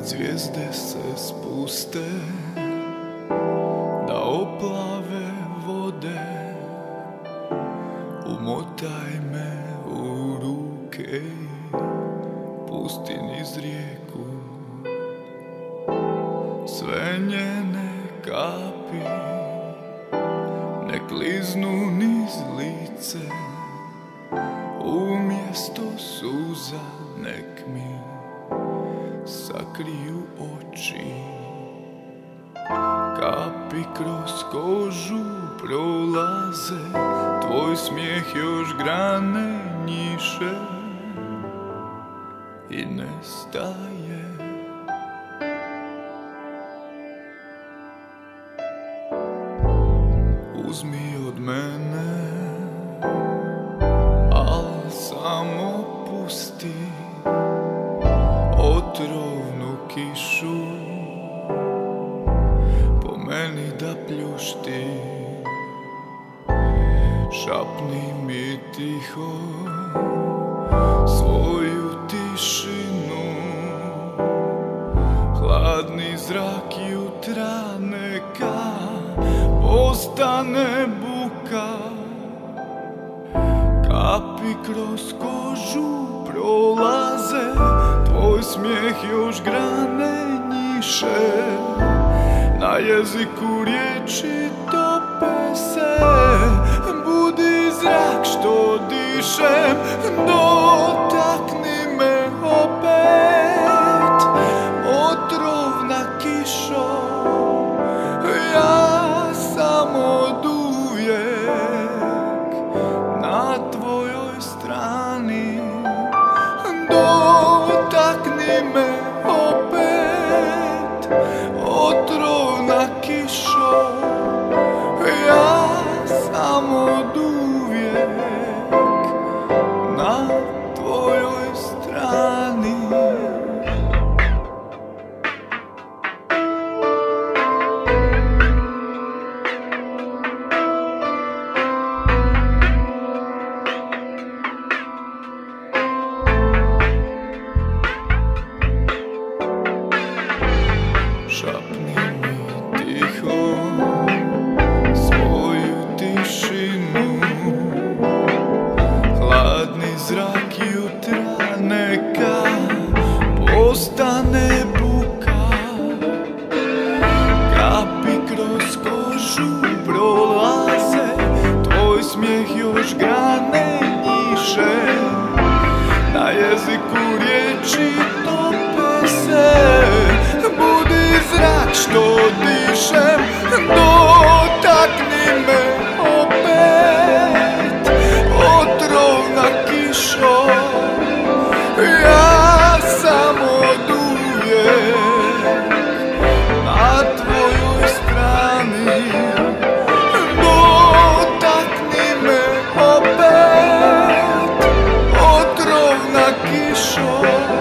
Kad zvijezde se spuste Da oplave vode Umotaj me u ruke Pusti niz rijeku. Sve njene kapi Nek liznu niz lice Umjesto suza nek mi sakriju oči Kapi kroz kožu prolaze Tvoj smijeh još grane njiše I nestaje. Uzmi od mene Al samo pusti kišu Po meni da pljušti. Šapni mi tiho Svoju tišinu. Hladni zrak jutra neka Postane buka. Kapi kroz kožu prolaze Tvoj smijeh još grane njiše. Na jeziku riječi tope se. Budi zrak što dišem Dotakni Dotakni me postane buka. Kapi kroz kožu prolaze Tvoj smijeh još grane Na jeziku riječi kiszą